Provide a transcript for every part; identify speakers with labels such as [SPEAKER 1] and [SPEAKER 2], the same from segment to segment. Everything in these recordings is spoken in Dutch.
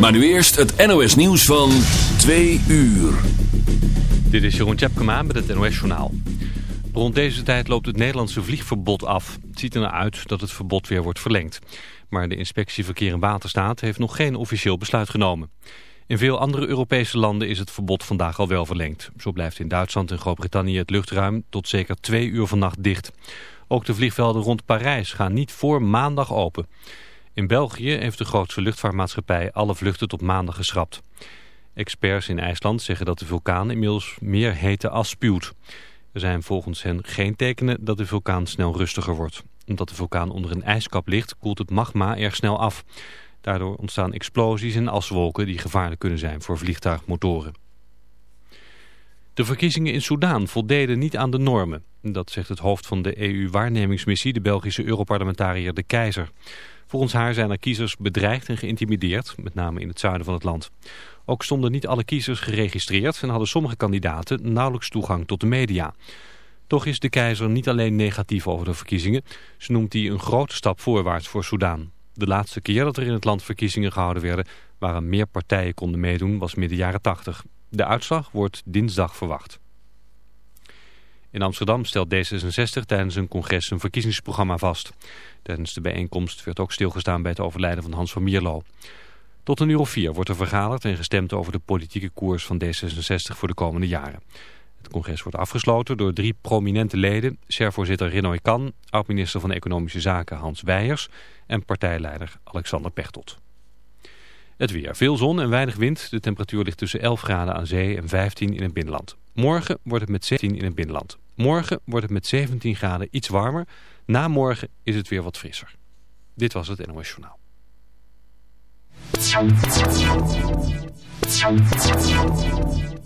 [SPEAKER 1] Maar nu eerst het NOS nieuws van 2 uur.
[SPEAKER 2] Dit is Jeroen Tjepkema met het NOS Journaal. Rond deze tijd loopt het Nederlandse vliegverbod af. Het ziet er naar uit dat het verbod weer wordt verlengd. Maar de inspectie Verkeer en Waterstaat heeft nog geen officieel besluit genomen. In veel andere Europese landen is het verbod vandaag al wel verlengd. Zo blijft in Duitsland en Groot-Brittannië het luchtruim tot zeker twee uur vannacht dicht. Ook de vliegvelden rond Parijs gaan niet voor maandag open. In België heeft de grootste luchtvaartmaatschappij alle vluchten tot maandag geschrapt. Experts in IJsland zeggen dat de vulkaan inmiddels meer hete as spuwt. Er zijn volgens hen geen tekenen dat de vulkaan snel rustiger wordt. Omdat de vulkaan onder een ijskap ligt, koelt het magma erg snel af. Daardoor ontstaan explosies en aswolken die gevaarlijk kunnen zijn voor vliegtuigmotoren. De verkiezingen in Soedan voldeden niet aan de normen. Dat zegt het hoofd van de EU-waarnemingsmissie, de Belgische Europarlementariër De Keizer. Volgens haar zijn er kiezers bedreigd en geïntimideerd, met name in het zuiden van het land. Ook stonden niet alle kiezers geregistreerd en hadden sommige kandidaten nauwelijks toegang tot de media. Toch is de keizer niet alleen negatief over de verkiezingen. Ze noemt die een grote stap voorwaarts voor Soedan. De laatste keer dat er in het land verkiezingen gehouden werden... waar meer partijen konden meedoen, was midden jaren 80. De uitslag wordt dinsdag verwacht. In Amsterdam stelt D66 tijdens een congres een verkiezingsprogramma vast. Tijdens de bijeenkomst werd ook stilgestaan bij het overlijden van Hans van Mierlo. Tot een uur of vier wordt er vergaderd en gestemd over de politieke koers van D66 voor de komende jaren. Het congres wordt afgesloten door drie prominente leden, SER-voorzitter Rinoy Kan, oud-minister van Economische Zaken Hans Weijers en partijleider Alexander Pechtold. Het weer. Veel zon en weinig wind. De temperatuur ligt tussen 11 graden aan zee en 15 in het binnenland. Morgen wordt het met 17 in het binnenland. Morgen wordt het met 17 graden iets warmer. Na morgen is het weer wat frisser. Dit was het NOS Journaal.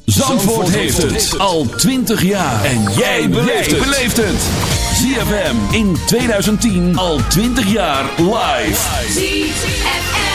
[SPEAKER 1] Zandvoort heeft het al 20 jaar. En jij beleeft het. ZFM in 2010 al 20 jaar live.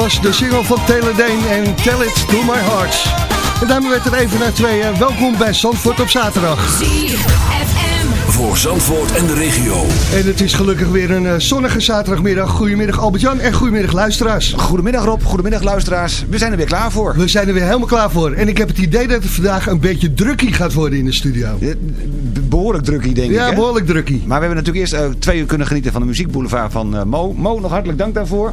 [SPEAKER 3] Was de single van Taylor Dane en Tell It To My Heart. En daarmee werd het even naar tweeën. Welkom bij Zandvoort op zaterdag
[SPEAKER 1] voor Zandvoort en de regio.
[SPEAKER 3] En het is gelukkig weer een uh, zonnige zaterdagmiddag. Goedemiddag Albert-Jan en goedemiddag luisteraars.
[SPEAKER 4] Goedemiddag Rob, goedemiddag luisteraars. We zijn er weer klaar voor.
[SPEAKER 3] We zijn er weer helemaal klaar voor. En ik heb het idee dat het vandaag een beetje drukkie gaat worden in de studio.
[SPEAKER 4] behoorlijk drukkie denk
[SPEAKER 3] ik.
[SPEAKER 4] Ja,
[SPEAKER 3] behoorlijk drukkie.
[SPEAKER 4] Maar we hebben natuurlijk eerst uh, twee uur kunnen genieten van de muziekboulevard van uh, Mo. Mo, nog hartelijk dank daarvoor.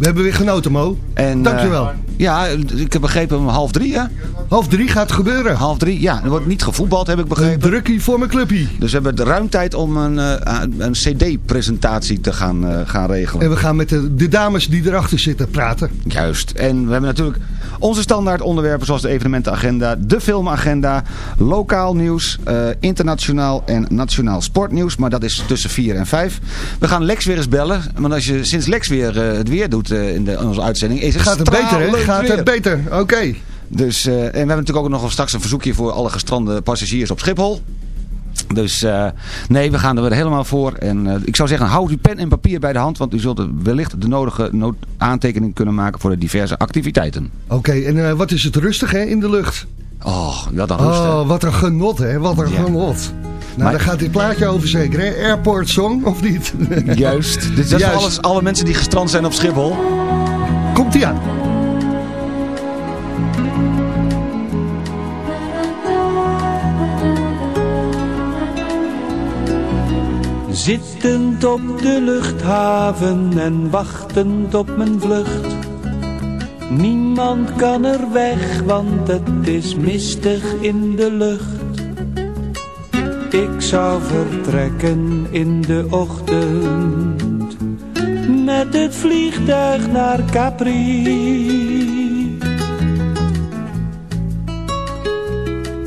[SPEAKER 3] We hebben weer genoten, Mo. En, Dankjewel.
[SPEAKER 4] Ja, ik heb begrepen om half drie, hè?
[SPEAKER 3] Half drie gaat gebeuren.
[SPEAKER 4] Half drie, ja. Er wordt niet gevoetbald, heb ik begrepen.
[SPEAKER 3] Een drukkie voor mijn clubje.
[SPEAKER 4] Dus we hebben de ruim tijd om een, uh, een cd-presentatie te gaan, uh, gaan regelen.
[SPEAKER 3] En we gaan met de, de, dames die erachter zitten praten.
[SPEAKER 4] Juist. En we hebben natuurlijk onze standaard onderwerpen zoals de evenementenagenda, de filmagenda, lokaal nieuws, internationaal en nationaal sportnieuws. Maar dat is tussen vier en vijf. We gaan Lex weer eens bellen. Want als je sinds Lex weer het weer doet in, de, in onze uitzending, is het
[SPEAKER 3] Gaat het beter, hè? Gaat het beter? Oké.
[SPEAKER 4] Dus, uh, en we hebben natuurlijk ook nog straks een verzoekje voor alle gestrande passagiers op Schiphol. Dus uh, nee, we gaan er weer helemaal voor. En uh, ik zou zeggen, houd uw pen en papier bij de hand. Want u zult wellicht de nodige aantekening kunnen maken voor de diverse activiteiten.
[SPEAKER 3] Oké, okay, en uh, wat is het rustig hè, in de lucht?
[SPEAKER 4] Oh, wat een rust.
[SPEAKER 3] Oh, wat een genot hè, wat een ja. genot. Nou, maar... daar gaat dit plaatje over zeker, hè? Airport Song, of niet?
[SPEAKER 4] Juist. Dit is Juist. voor alles, alle mensen die gestrand zijn op Schiphol.
[SPEAKER 3] Komt-ie aan.
[SPEAKER 5] Zittend op de luchthaven en wachtend op mijn vlucht. Niemand kan er weg, want het is mistig in de lucht. Ik zou vertrekken in de ochtend met het vliegtuig naar Capri.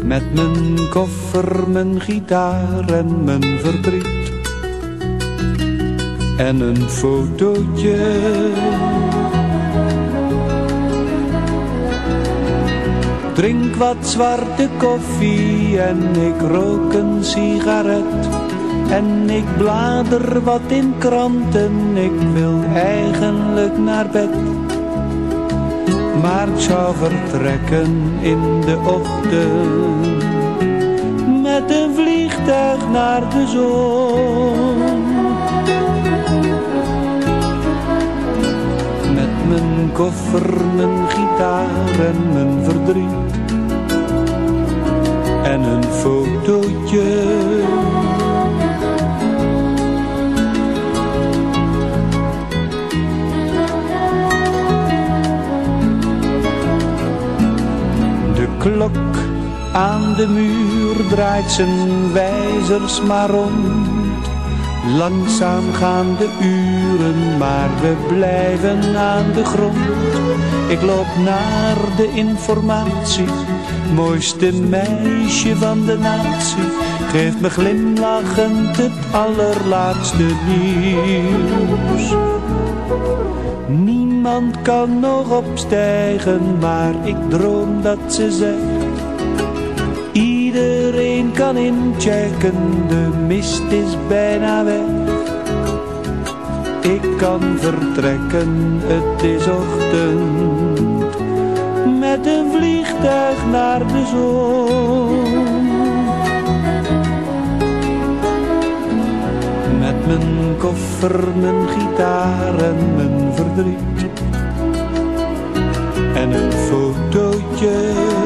[SPEAKER 5] Met mijn koffer, mijn gitaar en mijn verdriet en een fotootje. Drink wat zwarte koffie en ik rook een sigaret. En ik blader wat in kranten, ik wil eigenlijk naar bed. Maar ik zou vertrekken in de ochtend met een vliegtuig naar de zon. Mijn koffer, mijn gitaar en mijn verdriet. En een fotootje. De klok aan de muur draait zijn wijzers maar rond. Langzaam gaan de uren, maar we blijven aan de grond. Ik loop naar de informatie, mooiste meisje van de natie. Geeft me glimlachend het allerlaatste nieuws. Niemand kan nog opstijgen, maar ik droom dat ze zegt Inchecken, de mist is bijna weg. Ik kan vertrekken, het is ochtend. Met een vliegtuig naar de zon. Met mijn koffer, mijn gitaar en mijn verdriet. En een fotootje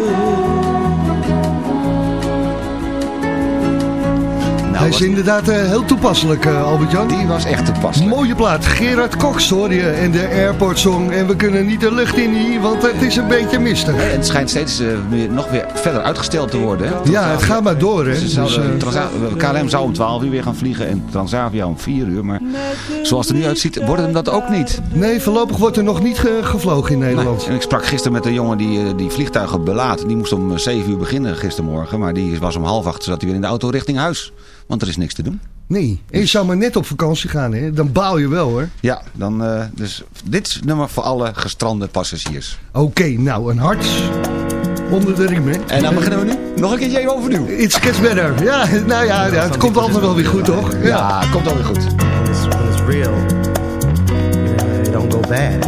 [SPEAKER 3] Hij is inderdaad uh, heel toepasselijk, uh, Albert-Jan.
[SPEAKER 4] Die was echt toepasselijk.
[SPEAKER 3] Mooie plaat. Gerard Cox hoor je in de Airport Song. En we kunnen niet de lucht in hier, want het is een beetje mistig.
[SPEAKER 4] En het schijnt steeds uh, nog weer verder uitgesteld te worden. Hè?
[SPEAKER 3] Ja, het gaat maar door. Hè?
[SPEAKER 4] Dus, KLM zou om 12 uur weer gaan vliegen en Transavia om 4 uur. Maar zoals het er nu uitziet, wordt hem dat ook niet.
[SPEAKER 3] Nee, voorlopig wordt er nog niet ge gevlogen in Nederland.
[SPEAKER 4] Nee. En ik sprak gisteren met een jongen die, die vliegtuigen belaat. Die moest om 7 uur beginnen gistermorgen. Maar die was om half acht, zat hij weer in de auto richting huis. Want er is niks te doen.
[SPEAKER 3] Nee, en je zou maar net op vakantie gaan, hè? Dan baal je wel, hoor.
[SPEAKER 4] Ja, dan, uh, dus dit is nummer voor alle gestrande passagiers.
[SPEAKER 3] Oké, nou, een hart onder de riem, hè?
[SPEAKER 4] En dan beginnen we nu nog een keertje overnieuw.
[SPEAKER 3] It's gets better. Ja, nou ja, ja het komt altijd wel weer goed, toch?
[SPEAKER 4] Ja, het komt weer goed.
[SPEAKER 6] When it's, when it's real, you know, it don't go bad.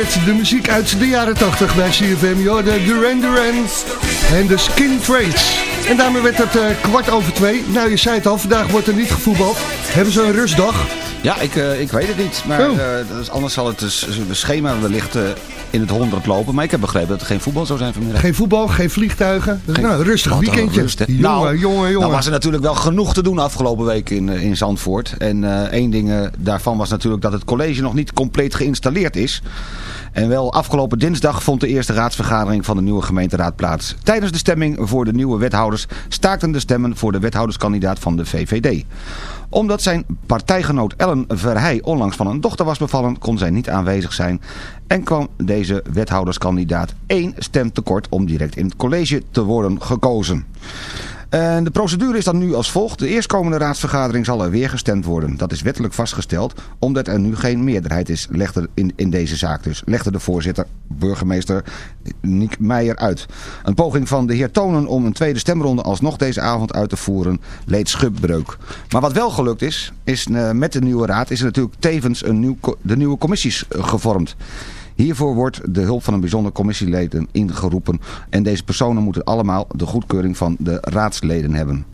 [SPEAKER 7] Met de muziek uit de jaren 80 bij CFM. De Duran Duran en de Skin Trades. En daarmee werd het uh, kwart over twee. Nou, je zei het al, vandaag wordt er niet gevoetbald. Hebben ze een rustdag?
[SPEAKER 4] Ja, ik, uh, ik weet het niet. Maar oh. uh, anders zal het dus, schema wellicht in het honderd lopen. Maar ik heb begrepen dat er geen voetbal zou zijn vanmiddag.
[SPEAKER 7] Geen voetbal, geen vliegtuigen. Geen, nou, rustig weekendje. Rust, jongen, nou, jongen, jongen.
[SPEAKER 4] Nou was er natuurlijk wel genoeg te doen afgelopen week in, in Zandvoort. En één ding daarvan was natuurlijk dat het college nog niet compleet geïnstalleerd is. En wel afgelopen dinsdag vond de eerste raadsvergadering van de nieuwe gemeenteraad plaats. Tijdens de stemming voor de nieuwe wethouders staakten de stemmen voor de wethouderskandidaat van de VVD omdat zijn partijgenoot Ellen Verheij onlangs van een dochter was bevallen, kon zij niet aanwezig zijn en kwam deze wethouderskandidaat één stem tekort om direct in het college te worden gekozen. En de procedure is dan nu als volgt. De eerstkomende raadsvergadering zal er weer gestemd worden. Dat is wettelijk vastgesteld, omdat er nu geen meerderheid is legde in, in deze zaak. Dus legde de voorzitter, burgemeester Niek Meijer uit. Een poging van de heer Tonen om een tweede stemronde alsnog deze avond uit te voeren leed schupbreuk. Maar wat wel gelukt is, is uh, met de nieuwe raad is er natuurlijk tevens een nieuw, de nieuwe commissies uh, gevormd. Hiervoor wordt de hulp van een bijzonder commissieleden ingeroepen. En deze personen moeten allemaal de goedkeuring van de raadsleden hebben.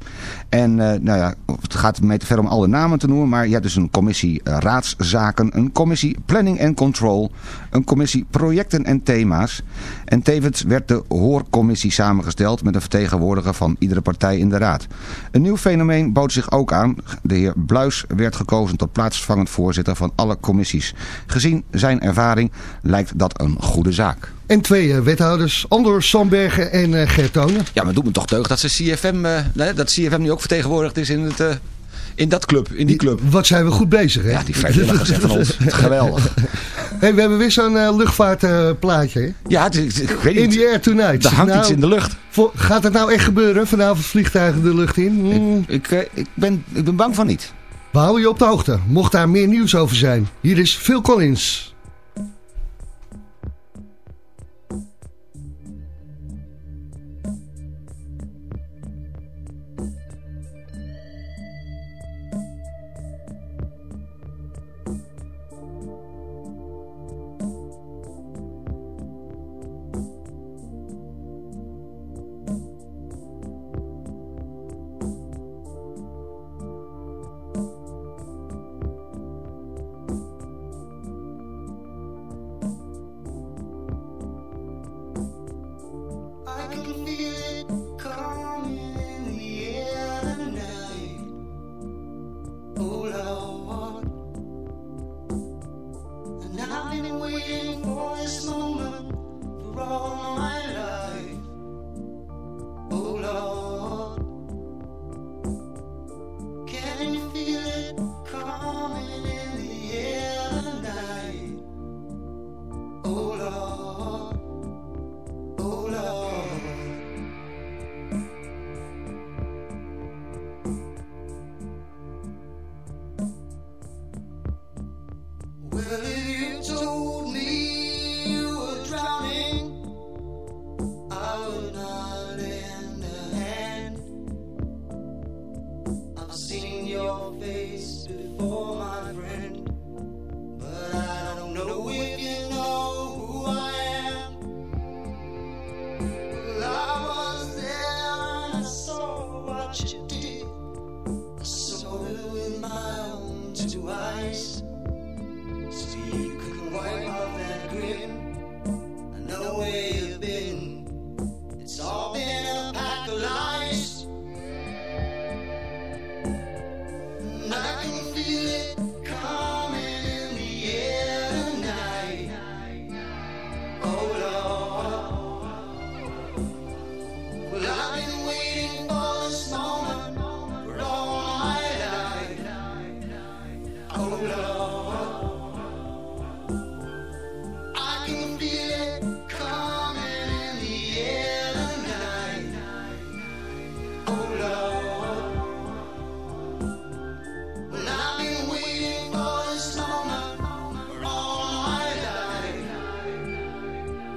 [SPEAKER 4] En uh, nou ja, het gaat mee te ver om alle namen te noemen. Maar je hebt dus een commissie uh, raadszaken, een commissie planning en control, een commissie projecten en thema's. En tevens werd de hoorcommissie samengesteld met een vertegenwoordiger van iedere partij in de raad. Een nieuw fenomeen bood zich ook aan. De heer Bluis werd gekozen tot plaatsvervangend voorzitter van alle commissies. Gezien zijn ervaring lijkt dat een goede zaak.
[SPEAKER 7] En twee uh, wethouders, Andor Sambergen en uh, Gert Tonen.
[SPEAKER 4] Ja, maar doet me toch deugd dat, ze CFM, uh, dat CFM nu ook vertegenwoordigd is in, het, in dat club, in die club.
[SPEAKER 7] Wat zijn we goed bezig, hè?
[SPEAKER 4] Ja, die vrijwilligers van ons. Geweldig.
[SPEAKER 7] Hey, we hebben weer zo'n luchtvaartplaatje,
[SPEAKER 4] Ja, het, ik weet niet.
[SPEAKER 7] In the air tonight.
[SPEAKER 4] Er hangt nou, iets in de lucht.
[SPEAKER 7] Gaat het nou echt gebeuren, vanavond vliegtuigen de lucht in?
[SPEAKER 4] Mm. Ik, ik, ik, ben, ik ben bang van niet.
[SPEAKER 7] We houden je op de hoogte, mocht daar meer nieuws over zijn. Hier is Phil Collins.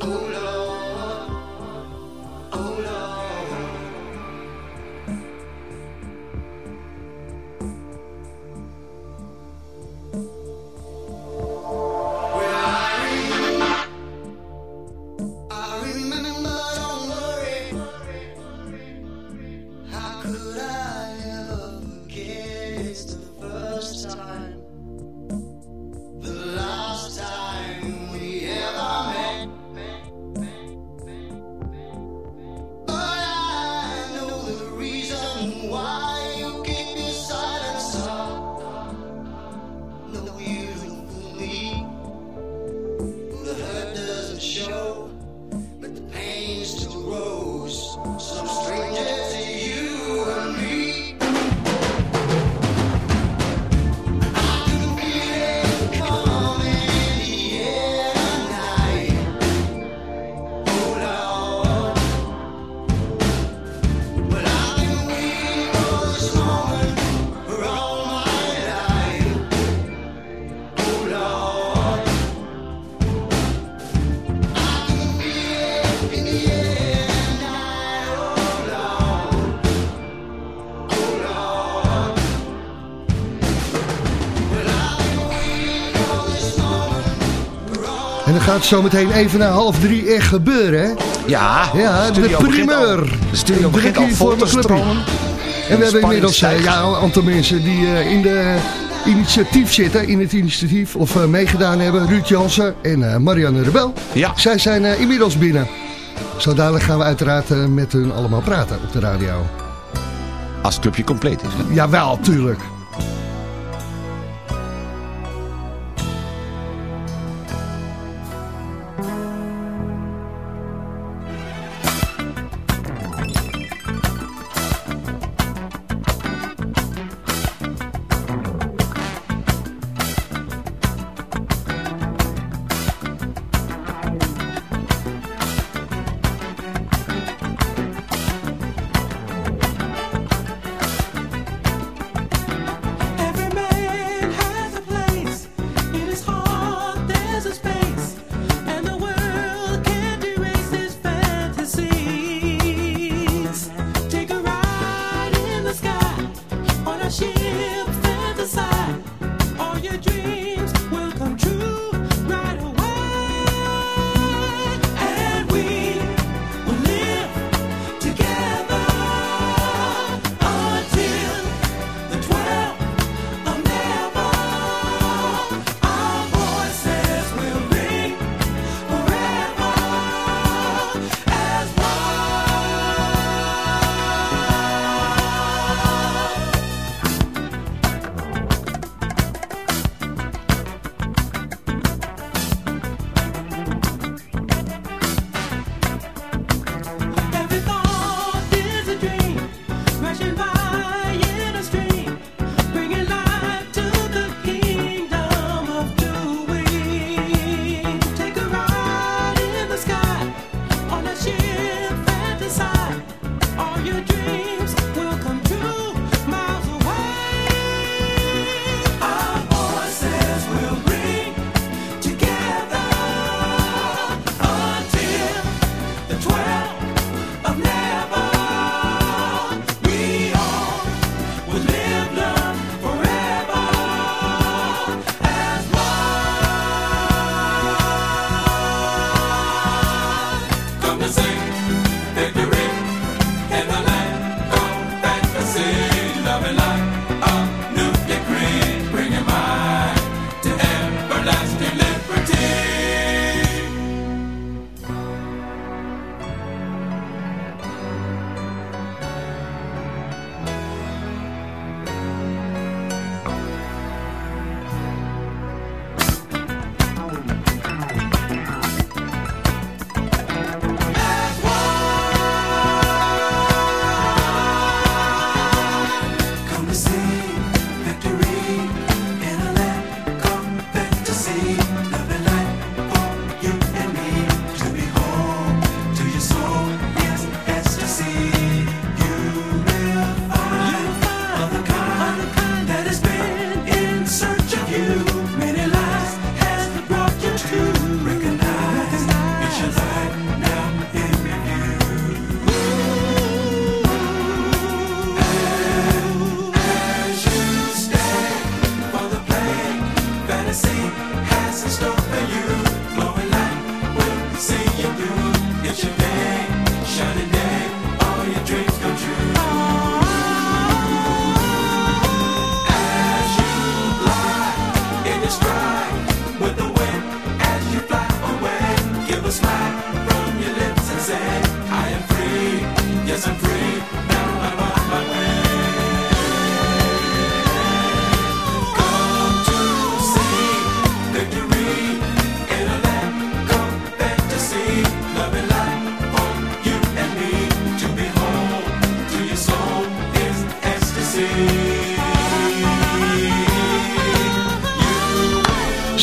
[SPEAKER 3] Oh, gaat zometeen even na half drie echt gebeuren, hè?
[SPEAKER 4] Ja,
[SPEAKER 3] ja de, primeur.
[SPEAKER 4] Al, de studio begint al
[SPEAKER 3] voor. En we hebben inmiddels eh, ja, een aantal mensen die eh, in de initiatief zitten, in het initiatief, of eh, meegedaan hebben. Ruud Jansen en Marianne Rebel.
[SPEAKER 4] Ja.
[SPEAKER 3] Zij zijn inmiddels binnen. Zo dadelijk gaan we uiteraard met hun allemaal praten op de radio.
[SPEAKER 4] Als het clubje compleet is. Hè?
[SPEAKER 3] Jawel, tuurlijk.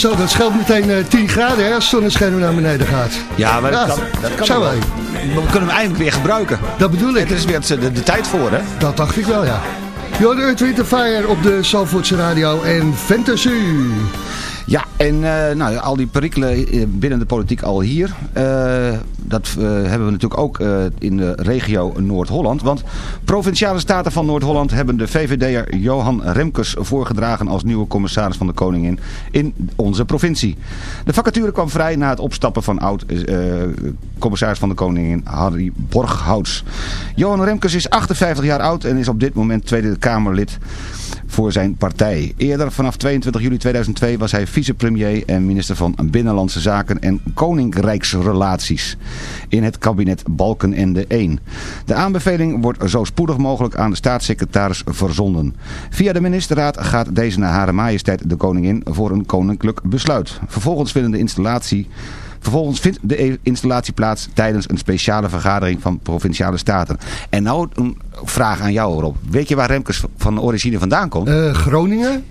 [SPEAKER 3] Zo, dat scheelt meteen eh, 10 graden hè, als zonneschijn naar beneden gaat.
[SPEAKER 4] Ja, maar dat, kan, dat kan wel.
[SPEAKER 3] Maar
[SPEAKER 4] we kunnen hem eindelijk weer gebruiken.
[SPEAKER 3] Dat bedoel ik.
[SPEAKER 4] Er is weer de, de, tijd voor, hè?
[SPEAKER 3] Dat dacht ik wel, ja. You're the Earth, Fire op de Salvoortse Radio en Fantasy.
[SPEAKER 4] Ja, en eh, nou, al die perikelen eh, binnen de politiek al hier. Eh, dat hebben we natuurlijk ook in de regio Noord-Holland. Want Provinciale Staten van Noord-Holland hebben de VVD'er Johan Remkes voorgedragen als nieuwe commissaris van de Koningin in onze provincie. De vacature kwam vrij na het opstappen van oud-commissaris van de Koningin Harry Borghouts. Johan Remkes is 58 jaar oud en is op dit moment Tweede Kamerlid voor zijn partij. Eerder, vanaf 22 juli 2002, was hij vicepremier en minister van Binnenlandse Zaken en Koninkrijksrelaties in het kabinet Balkenende 1. De aanbeveling wordt zo spoedig mogelijk aan de staatssecretaris verzonden. Via de ministerraad gaat deze naar Hare Majesteit de Koningin voor een koninklijk besluit. Vervolgens vinden de installatie... Vervolgens vindt de installatie plaats tijdens een speciale vergadering van Provinciale Staten. En nou een vraag aan jou Rob. Weet je waar Remkes van origine vandaan komt?
[SPEAKER 3] Eh, Groningen?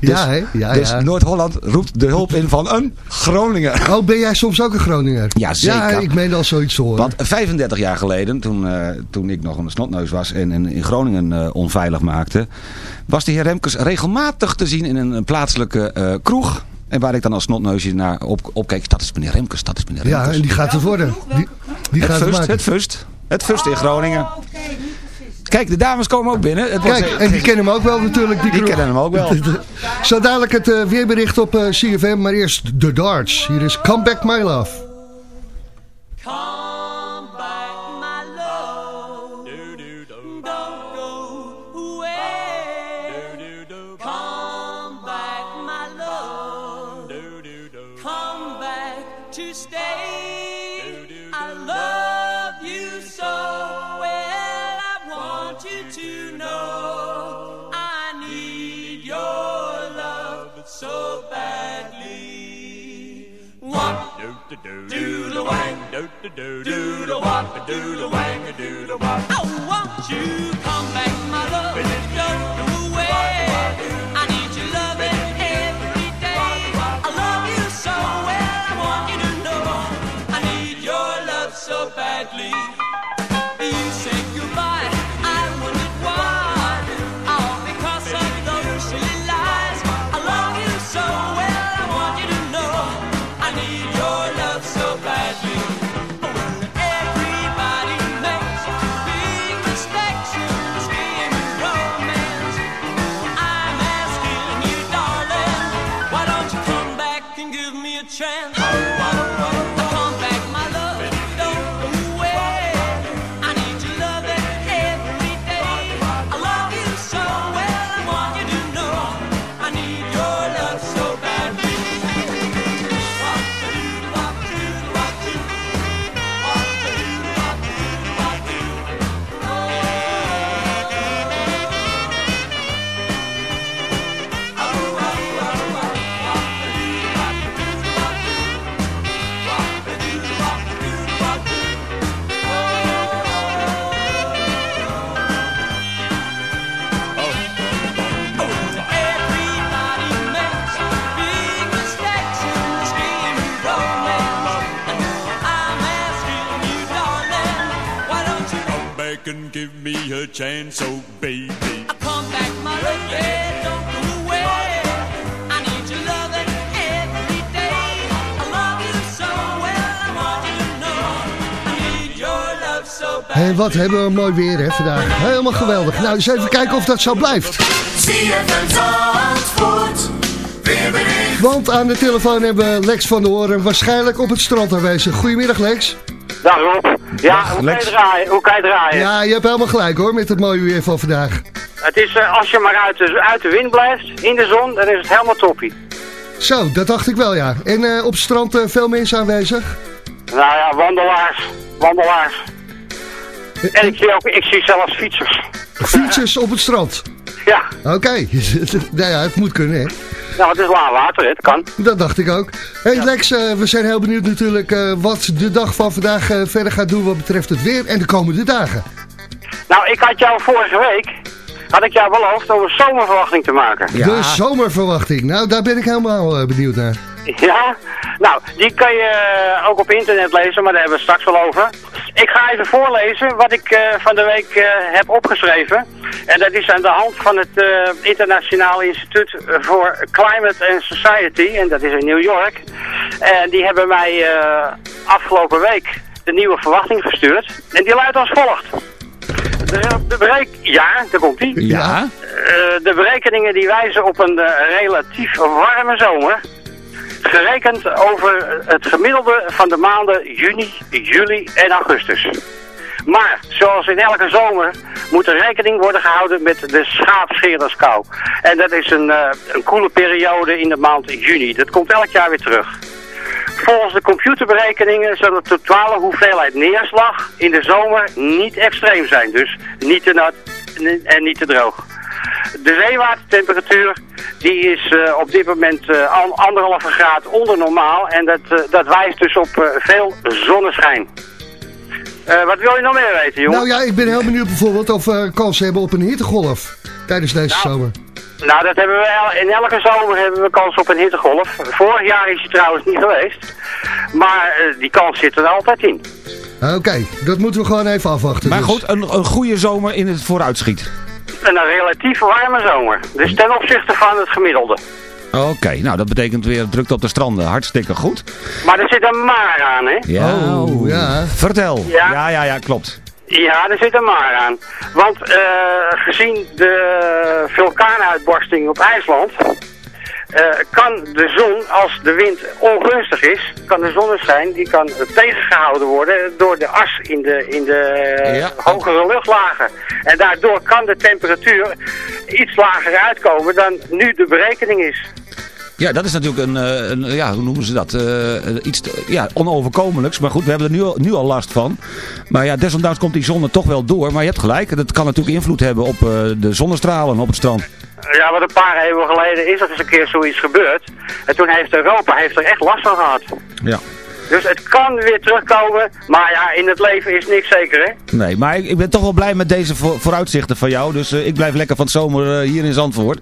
[SPEAKER 4] Dus-
[SPEAKER 3] ja, hè? Ja,
[SPEAKER 4] dus
[SPEAKER 3] ja.
[SPEAKER 4] Noord-Holland roept de hulp in van een Groninger.
[SPEAKER 3] Oh, ben jij soms ook een Groninger?
[SPEAKER 4] Ja, zeker.
[SPEAKER 3] Ja, ik meen al zoiets horen.
[SPEAKER 4] Want 35 jaar geleden, toen, eh, toen ik nog een snotneus was en in, in Groningen eh, onveilig maakte, was de heer Remkes regelmatig te zien in een, een plaatselijke kroeg. En waar ik dan als snotneusje naar op, opkeek, dat is meneer Remkes, dat is meneer
[SPEAKER 3] ja,
[SPEAKER 4] Remkes.
[SPEAKER 3] en die gaat het worden. Die, die
[SPEAKER 4] het
[SPEAKER 3] gaat het
[SPEAKER 4] fust,
[SPEAKER 3] maken.
[SPEAKER 4] het fust. Het fust in Groningen. Kijk, de dames komen ook binnen. Het was,
[SPEAKER 3] Kijk, en die kennen hem ook wel natuurlijk. Die,
[SPEAKER 4] die kennen hem ook wel.
[SPEAKER 3] Zo dadelijk het eh, weerbericht op eh, CFM, maar eerst de darts. Hier is Come Back My Love.
[SPEAKER 8] Do the do do the wop, do the wang, do the wop. I
[SPEAKER 9] oh,
[SPEAKER 8] want you
[SPEAKER 3] En wat hebben we mooi weer hè, vandaag. Helemaal geweldig. Nou, eens even kijken of dat zo blijft. Want aan de telefoon hebben we Lex van der Hoorn waarschijnlijk op het strand aanwezig. Goedemiddag Lex.
[SPEAKER 10] Dag Rob. Ja, hoe kan, je draaien? hoe kan je draaien?
[SPEAKER 3] Ja, je hebt helemaal gelijk hoor met het mooie weer van vandaag.
[SPEAKER 10] Het is, eh, als je maar uit de, uit de wind blijft, in de zon, dan is het helemaal toppie.
[SPEAKER 3] Zo, dat dacht ik wel ja. En eh, op het strand eh, veel mensen aanwezig?
[SPEAKER 10] Nou ja, wandelaars, wandelaars. En ik zie, ook, ik zie zelfs fietsers.
[SPEAKER 3] Fietsers op het strand.
[SPEAKER 10] Ja,
[SPEAKER 3] Oké, nou ja, het moet kunnen hè.
[SPEAKER 10] nou het is laag water, hè. het kan.
[SPEAKER 3] Dat dacht ik ook. Hey Lex, eh, we zijn heel benieuwd natuurlijk eh, wat de dag van vandaag eh, verder gaat doen wat betreft het weer en de komende dagen.
[SPEAKER 10] Nou, ik had jou vorige week, had ik jou beloofd om een zomerverwachting te maken.
[SPEAKER 3] De zomerverwachting. Nou, daar ben ik helemaal benieuwd naar.
[SPEAKER 10] Ja, nou, die kan je eh, ook op internet lezen, maar daar hebben we het straks wel over. Ik ga even voorlezen wat ik eh, van de week eh, heb opgeschreven. En dat is aan de hand van het eh, Internationale Instituut voor Climate and Society. En dat is in New York. En die hebben mij afgelopen week de nieuwe verwachting verstuurd. En die luidt als volgt. De, de berek ja, daar komt die.
[SPEAKER 4] Ja.
[SPEAKER 10] de berekeningen die wijzen op een relatief warme zomer. Gerekend over het gemiddelde van de maanden juni, juli en augustus. Maar, zoals in elke zomer, moet er rekening worden gehouden met de schaapschererskou. En dat is een, eh, een koele periode in de maand juni. Dat komt elk jaar weer terug. Volgens de computerberekeningen zal de totale hoeveelheid neerslag in de zomer niet extreem zijn. Dus niet te nat en niet te droog. De zeewatertemperatuur die is eh, op dit moment eh, al anderhalve graad onder normaal. En dat, eh, dat wijst dus op eh, veel zonneschijn. Eh, wat wil je nog meer weten, jongen?
[SPEAKER 3] Nou ja, ik ben heel benieuwd bijvoorbeeld of we kans hebben op een hittegolf tijdens deze
[SPEAKER 10] Nou,
[SPEAKER 3] zomer.
[SPEAKER 10] Nou, dat hebben we el- in elke zomer hebben we kans op een hittegolf. Vorig jaar is die trouwens niet geweest. Maar die kans zit er altijd in.
[SPEAKER 3] Oké, dat moeten we gewoon even afwachten.
[SPEAKER 4] Maar
[SPEAKER 3] dus.
[SPEAKER 4] goed, een, een goede zomer in het vooruitschiet.
[SPEAKER 10] En een relatief warme zomer. Dus ten opzichte van het gemiddelde.
[SPEAKER 4] Oké, nou dat betekent weer drukte op de stranden. Hartstikke goed.
[SPEAKER 10] Maar er zit een maar aan, hè?
[SPEAKER 4] Ja,
[SPEAKER 3] Oh, ja.
[SPEAKER 4] Vertel.
[SPEAKER 10] Ja.
[SPEAKER 4] ja, ja, ja, klopt.
[SPEAKER 10] Ja, er zit een maar aan. Want eh, gezien de vulkaanuitbarsting op IJsland... eh, kan de zon, als de wind ongunstig is, kan de zonneschijn die kan tegengehouden worden door de as in de, in de
[SPEAKER 4] Ja.
[SPEAKER 10] hogere luchtlagen. En daardoor kan de temperatuur iets lager uitkomen dan nu de berekening is.
[SPEAKER 4] Ja, dat is natuurlijk een, eh, een ja, hoe noemen ze dat? Eh, eh, iets te- ja, onoverkomelijks. Maar goed, we hebben er nu, al- nu al last van. Maar ja, desondanks komt die zon er toch wel door. Maar je hebt gelijk, dat kan natuurlijk invloed hebben op de zonnestralen op het strand.
[SPEAKER 10] Ja, wat een paar eeuwen geleden is er eens een keer zoiets gebeurd. En toen heeft Europa heeft er echt last van gehad.
[SPEAKER 4] Ja.
[SPEAKER 10] Dus het kan weer terugkomen, maar ja, in het leven is niks zeker, hè?
[SPEAKER 4] Nee, maar ik, ik ben toch wel blij met deze voor- vooruitzichten van jou. Dus ik blijf lekker van het zomer hier in Zandvoort.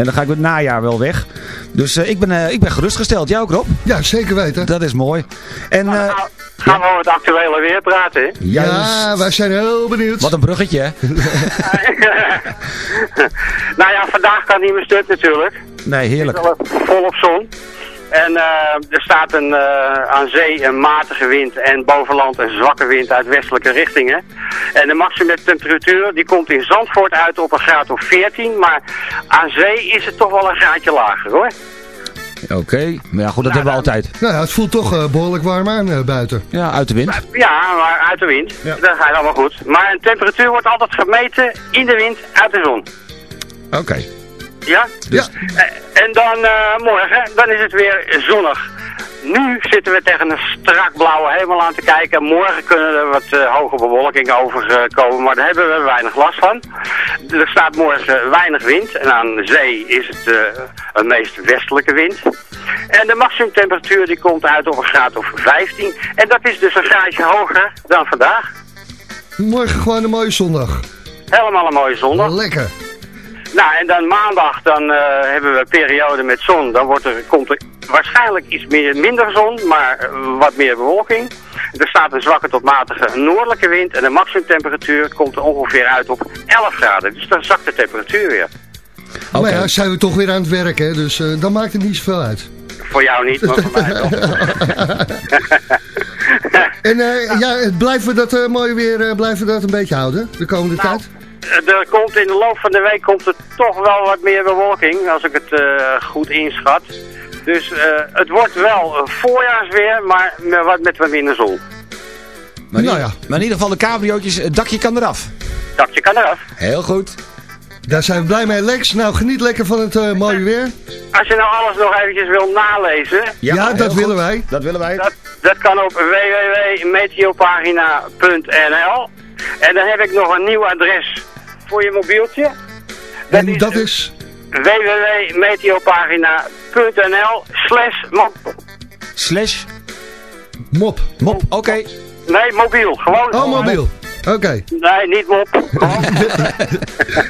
[SPEAKER 4] En dan ga ik het najaar wel weg. Dus eh, ik, ben, eh, ik ben gerustgesteld. Jij ook, Rob?
[SPEAKER 3] Ja, zeker weten.
[SPEAKER 4] Dat is mooi. En eh,
[SPEAKER 10] Nou, gaan we over het actuele weer praten, hè?
[SPEAKER 4] juist.
[SPEAKER 3] Ja, wij zijn heel benieuwd.
[SPEAKER 4] Wat een bruggetje, hè?
[SPEAKER 10] nou ja, vandaag kan niet meer stuk natuurlijk.
[SPEAKER 4] Nee, heerlijk.
[SPEAKER 10] Wel Volop zon. En eh, er staat een, eh, aan zee een matige wind en bovenland een zwakke wind uit westelijke richtingen. En de maximum temperatuur die komt in Zandvoort uit op een graad of 14, maar aan zee is het toch wel een graadje lager hoor.
[SPEAKER 4] Oké, maar ja goed, dat hebben we altijd.
[SPEAKER 3] Nou ja, het voelt toch eh, behoorlijk warm aan eh, buiten.
[SPEAKER 4] Ja, uit de wind.
[SPEAKER 10] Ja, maar uit de wind. Dat gaat allemaal goed. Maar een temperatuur wordt altijd gemeten in de wind uit de zon.
[SPEAKER 4] Oké.
[SPEAKER 10] Ja?
[SPEAKER 3] Ja.
[SPEAKER 10] Eh, En dan eh, morgen, dan is het weer zonnig. Nu zitten we tegen een strak blauwe hemel aan te kijken. Morgen kunnen er wat eh, hoge bewolking overkomen, maar daar hebben we weinig last van. Er staat morgen weinig wind en aan zee is het een meest westelijke wind. En de maximumtemperatuur die komt uit op een graad of 15. En dat is dus een graadje hoger dan vandaag.
[SPEAKER 3] Morgen gewoon een mooie zondag.
[SPEAKER 10] Helemaal een mooie zondag.
[SPEAKER 3] Lekker.
[SPEAKER 10] Nou, en dan maandag dan eh, hebben we een periode met zon. Dan wordt er, komt er waarschijnlijk iets meer, minder zon, maar eh, wat meer bewolking. Er staat een zwakke tot matige noordelijke wind en de maximumtemperatuur komt er ongeveer uit op 11 graden. Dus dan zakt de temperatuur weer.
[SPEAKER 3] Maar ja, zijn we toch weer aan het werk, hè? Dus eh, dan maakt het niet zoveel uit.
[SPEAKER 10] Voor jou niet, maar voor mij wel.
[SPEAKER 3] En eh, ja, blijven we dat eh, mooie weer eh, blijven we dat een beetje houden de komende
[SPEAKER 10] Nou,
[SPEAKER 3] tijd?
[SPEAKER 10] Eh, Er komt in de loop van de week komt er toch wel wat meer bewolking, als ik het eh, goed inschat. Dus eh, het wordt wel een voorjaarsweer, maar met wat, met wat minder zon.
[SPEAKER 4] Maar,
[SPEAKER 3] Nou ja.
[SPEAKER 4] maar in ieder geval de cabriootjes, het dakje kan eraf.
[SPEAKER 10] Dakje kan eraf.
[SPEAKER 4] Heel goed.
[SPEAKER 3] Daar zijn we blij mee, Lex. Nou, geniet lekker van het mooie weer.
[SPEAKER 10] Als je nou alles nog eventjes wil nalezen,
[SPEAKER 3] Ja, dat
[SPEAKER 4] goed.
[SPEAKER 3] willen wij.
[SPEAKER 4] Dat willen wij.
[SPEAKER 10] dat, dat kan op www.meteopagina.nl. En dan heb ik nog een nieuw adres voor je mobieltje.
[SPEAKER 3] En dat is...
[SPEAKER 10] www.meteopagina.nl slash mop.
[SPEAKER 4] Slash
[SPEAKER 3] Mop.
[SPEAKER 4] mop. Oké.
[SPEAKER 10] Nee, mobiel. Gewoon.
[SPEAKER 3] Oh, mobiel. Oké.
[SPEAKER 10] Nee, niet mop.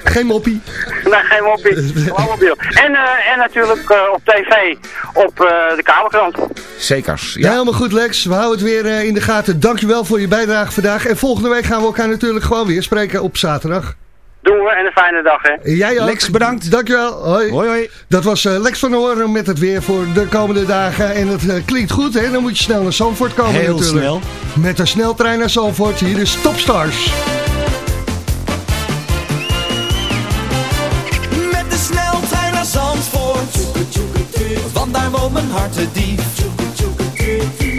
[SPEAKER 3] Geen moppie.
[SPEAKER 10] nee, geen mobiel. Gewoon mobiel. En, eh, en natuurlijk eh, op tv op eh, de Kamerkrant.
[SPEAKER 4] Zekers.
[SPEAKER 3] Ja.
[SPEAKER 4] Ja.
[SPEAKER 3] helemaal goed, Lex. We houden het weer in de gaten. Dankjewel voor je bijdrage vandaag. En volgende week gaan we elkaar natuurlijk gewoon weer spreken op zaterdag.
[SPEAKER 10] Doen we en een fijne dag, hè.
[SPEAKER 3] Jij ook.
[SPEAKER 4] Lex, bedankt.
[SPEAKER 3] Dankjewel. Hoi.
[SPEAKER 4] Hoi hoi.
[SPEAKER 3] Dat was eh, Lex van Horen met het weer voor de komende dagen. En het eh, klinkt goed, hè? Dan moet je snel naar Zandvoort komen
[SPEAKER 4] Heel
[SPEAKER 3] natuurlijk.
[SPEAKER 4] snel.
[SPEAKER 3] Met een sneltrein naar Zandvoort. Hier is Topstars.
[SPEAKER 6] Met de sneltrein naar Zandvoort Want daar woont mijn hart te diep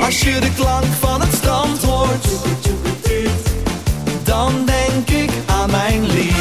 [SPEAKER 6] Als je de klank van het strand hoort Dan denk ik aan mijn lief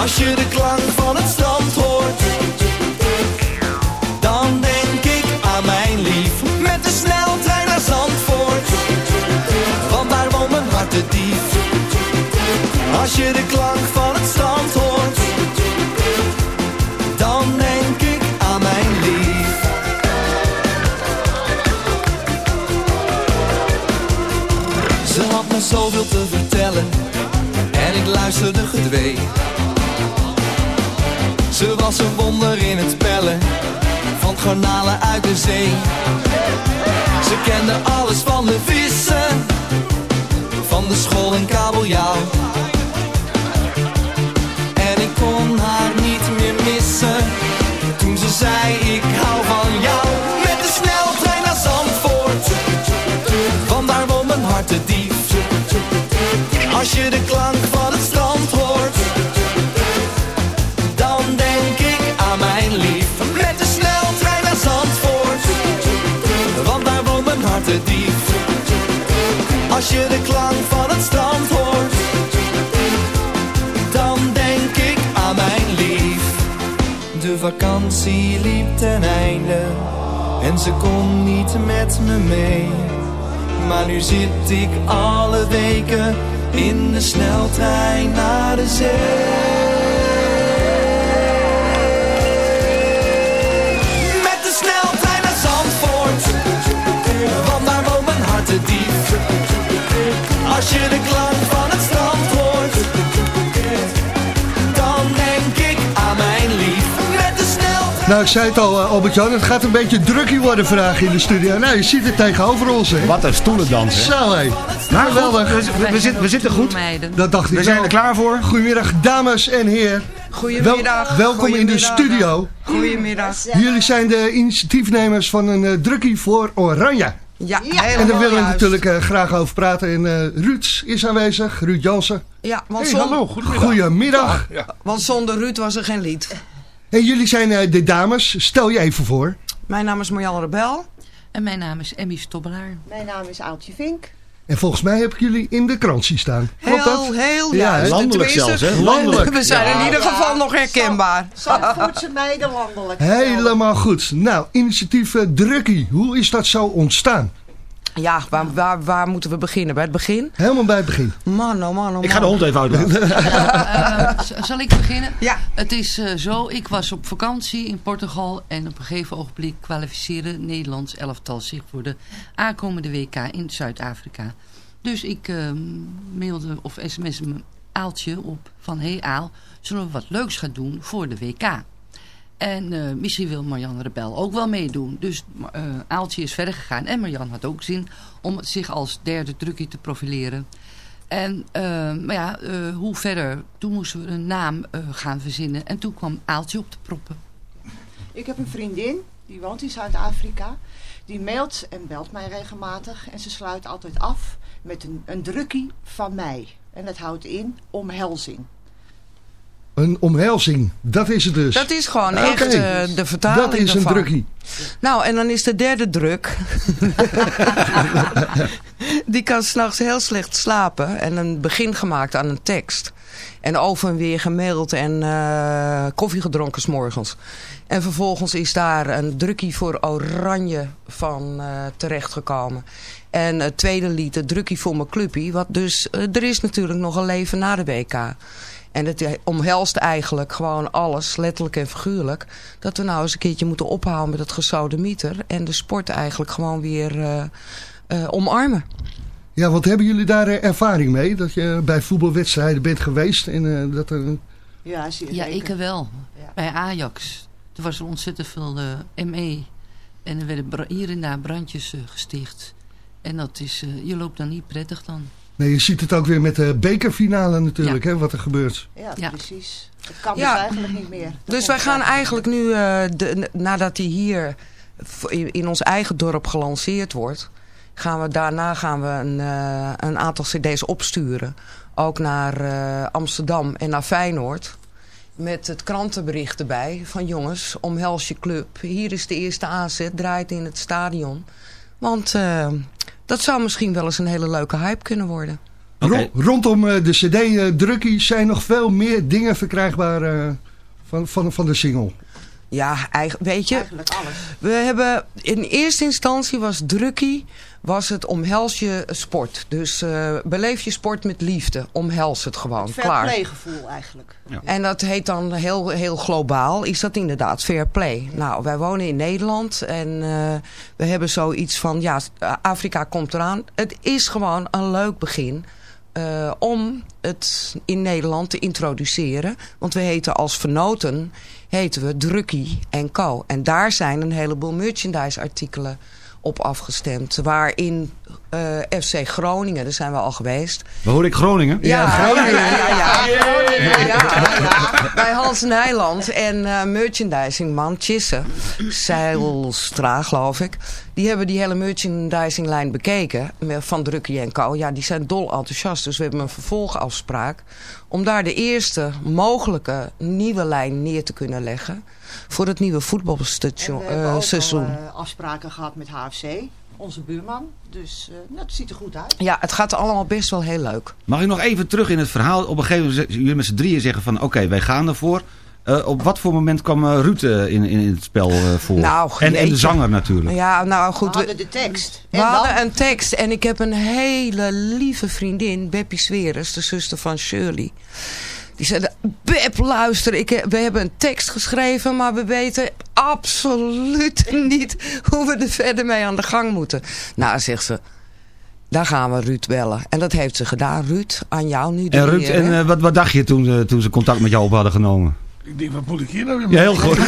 [SPEAKER 6] Als je de klank van het strand hoort. Dan denk ik aan mijn lief. Met de sneltrein naar Zandvoort. Want daar woont mijn hart te diep Als je de klank van het strand was een wonder in het pellen Van garnalen uit de zee Ze kende alles van de vissen van de school en kabeljauw. En ik kon haar niet meer missen, toen ze zei ik hou van jou. Met de sneltrein naar Zandvoort, want daar woont mijn hart te diep. Als je de klank van Als je de klank van het strand hoort Dan denk ik aan mijn lief. De vakantie liep ten einde En ze kon niet met me mee. Maar nu zit ik alle weken In de sneltrein naar de zee
[SPEAKER 3] Nou, ik zei het al, eh, Albert-Jan. Het gaat een beetje drukkie worden vandaag in de studio. Nou, je ziet het tegenover ons, hè.
[SPEAKER 4] Wat een stoelendans. hè.
[SPEAKER 3] Zo, hé.
[SPEAKER 4] Nou,
[SPEAKER 3] Geweldig.
[SPEAKER 4] we, we, zitten, we zitten goed.
[SPEAKER 3] Dat dacht ik
[SPEAKER 4] We zijn
[SPEAKER 3] wel.
[SPEAKER 4] er klaar voor.
[SPEAKER 3] Goedemiddag, dames en heren.
[SPEAKER 11] Goedemiddag.
[SPEAKER 3] Wel- welkom in de studio.
[SPEAKER 11] Goedemiddag.
[SPEAKER 3] Jullie zijn de initiatiefnemers van een eh, drukkie voor Oranje.
[SPEAKER 11] Ja,
[SPEAKER 3] En daar willen we
[SPEAKER 11] juist.
[SPEAKER 3] natuurlijk eh, graag over praten. En eh, Ruud is aanwezig, Ruud Jansen.
[SPEAKER 11] Ja, want,
[SPEAKER 3] Hey, hallo, goedemiddag. Goedemiddag.
[SPEAKER 11] want zonder Ruud was er geen lied.
[SPEAKER 3] En jullie zijn eh, de dames. Stel je even voor.
[SPEAKER 11] Mijn naam is Marjan Rebel.
[SPEAKER 12] En mijn naam is Emmy Stobbelaar.
[SPEAKER 7] Mijn naam is Aaltje Vink.
[SPEAKER 3] En volgens mij heb ik jullie in de krant zien staan. Klopt dat?
[SPEAKER 11] Heel, heel
[SPEAKER 3] Ja, landelijk zelfs, hè? Landelijk.
[SPEAKER 11] We zijn in ieder geval nog herkenbaar.
[SPEAKER 7] Zandvoortse meiden landelijk.
[SPEAKER 3] Helemaal goed. Nou, initiatief eh, Drukkie. Hoe is dat zo ontstaan?
[SPEAKER 11] Ja, waar, waar, waar moeten we beginnen? Bij het begin?
[SPEAKER 3] Helemaal bij het begin.
[SPEAKER 11] Man, oh man, oh
[SPEAKER 4] Ik ga de
[SPEAKER 11] man.
[SPEAKER 4] hond even uitlaten.
[SPEAKER 12] Eh, z- zal ik beginnen?
[SPEAKER 11] Ja.
[SPEAKER 12] Het is eh, zo, ik was op vakantie in Portugal en op een gegeven ogenblik kwalificeerde Nederlands elftal zich voor de aankomende WK in Zuid-Afrika. Dus ik eh, mailde of mijn Aaltje op van hey Aal, zullen we wat leuks gaan doen voor de WK? En eh, misschien wil Marjan Rebel ook wel meedoen. Dus eh, Aaltje is verder gegaan. En Marjan had ook zin om zich als derde drukkie te profileren. En eh, maar ja, hoe verder? Toen moesten we een naam gaan verzinnen. En toen kwam Aaltje op de proppen.
[SPEAKER 7] Ik heb een vriendin, die woont in Zuid-Afrika. Die mailt en belt mij regelmatig. En ze sluit altijd af met een, een drukkie van mij. En dat houdt in omhelzing.
[SPEAKER 3] Een omhelzing. Dat is het dus.
[SPEAKER 11] Dat is gewoon echt eh, de vertaling
[SPEAKER 3] Dat is een drukkie.
[SPEAKER 11] Nou, en dan is de derde druk. die kan s'nachts heel slecht slapen. En een begin gemaakt aan een tekst. En over en weer gemaild en eh, koffie gedronken 's morgens. En vervolgens is daar een drukkie voor Oranje van eh terechtgekomen. En het tweede lied, het drukkie voor mijn clubie. Wat dus, er is natuurlijk nog een leven na de WK. En het omhelst eigenlijk gewoon alles, letterlijk en figuurlijk. Dat we nou eens een keertje moeten ophouden met het gesodemieter. En de sport eigenlijk gewoon weer eh, eh, omarmen.
[SPEAKER 3] Ja, wat hebben jullie daar eh, ervaring mee? Dat je bij voetbalwedstrijden bent geweest en eh, dat er...
[SPEAKER 7] Ja, zeer
[SPEAKER 12] Ja, ik wel.
[SPEAKER 7] Ja.
[SPEAKER 12] Bij Ajax. Toen was er ontzettend veel eh, ME. En er werden hier en daar brandjes eh, gesticht. En dat is, eh, je loopt dan niet prettig dan.
[SPEAKER 3] Nee, je ziet het ook weer met de bekerfinale natuurlijk, hè, wat er gebeurt.
[SPEAKER 7] Ja,
[SPEAKER 12] Ja.
[SPEAKER 7] precies. Het kan
[SPEAKER 11] Ja.
[SPEAKER 7] dus eigenlijk niet meer. Dat
[SPEAKER 11] Dus wij gaan eigenlijk nu, eh, de, nadat hij hier in ons eigen dorp gelanceerd wordt... Gaan we, daarna gaan we een, eh, een aantal cd's opsturen. Ook naar eh, Amsterdam en naar Feyenoord. Met het krantenbericht erbij van jongens, omhels je club. Hier is de eerste aanzet, draait in het stadion. Want eh, dat zou misschien wel eens een hele leuke hype kunnen worden.
[SPEAKER 3] Ro- rondom eh, de cd-drukkie zijn nog veel meer dingen verkrijgbaar eh, van, van, van de single.
[SPEAKER 11] Ja, eigen, weet je,
[SPEAKER 7] Eigenlijk alles.
[SPEAKER 11] We hebben in eerste instantie was drukkie, was het omhels je sport. Dus eh, beleef je sport met liefde, omhels het gewoon,
[SPEAKER 7] Fair
[SPEAKER 11] klaar.
[SPEAKER 7] play gevoel eigenlijk.
[SPEAKER 11] En dat heet dan heel, heel globaal, is dat inderdaad fair play. Nou, wij wonen in Nederland en eh, we hebben zoiets van, ja, Afrika komt eraan. Het is gewoon een leuk begin eh, om het in Nederland te introduceren. Want we heten als vernoten, heten we Drukkie en Co. En daar zijn een heleboel merchandise artikelen op afgestemd. Waarin eh, FC Groningen, daar zijn we al geweest...
[SPEAKER 4] Waar hoor ik Groningen?
[SPEAKER 11] Ja, Groningen. Ja, ja, ja. Ja, ja. Bij Hans Nijland en eh merchandisingman Chisse, Zeilstra geloof ik. Die hebben die hele merchandisinglijn bekeken van Drukkie en Co. Ja, die zijn dol enthousiast. Dus we hebben een vervolgafspraak om daar de eerste mogelijke nieuwe lijn neer te kunnen leggen. Voor het nieuwe
[SPEAKER 7] En
[SPEAKER 11] voetbalstation
[SPEAKER 7] we hebben ook al,
[SPEAKER 11] eh, seizoen.
[SPEAKER 7] eh, afspraken gehad met HFC, onze buurman. Dus eh, nou, het ziet er goed uit.
[SPEAKER 11] Ja, het gaat allemaal best wel heel leuk.
[SPEAKER 4] Mag ik nog even terug in het verhaal? Op een gegeven moment, zeggen jullie met z'n drieën zeggen van oké, wij gaan ervoor. Eh, op wat voor moment kwam eh, Ruud eh, in, in het spel eh, voor?
[SPEAKER 11] Nou,
[SPEAKER 4] en, en de zanger natuurlijk.
[SPEAKER 11] Ja, nou goed.
[SPEAKER 7] We hadden de tekst.
[SPEAKER 11] We
[SPEAKER 7] En dan-
[SPEAKER 11] hadden een tekst en ik heb een hele lieve vriendin, Beppie Sweres, de zuster van Shirley. Die zei, Beb, luister, ik, we hebben een tekst geschreven, maar we weten absoluut niet hoe we er verder mee aan de gang moeten. Nou, zegt ze, daar gaan we Ruud bellen. En dat heeft ze gedaan. Ruud, aan jou nu
[SPEAKER 4] En Ruud, en eh, wat, wat dacht je toen, eh, toen ze contact met jou op hadden genomen?
[SPEAKER 13] Ik denk, wat moet ik hier nou weer
[SPEAKER 4] Ja, heel goed.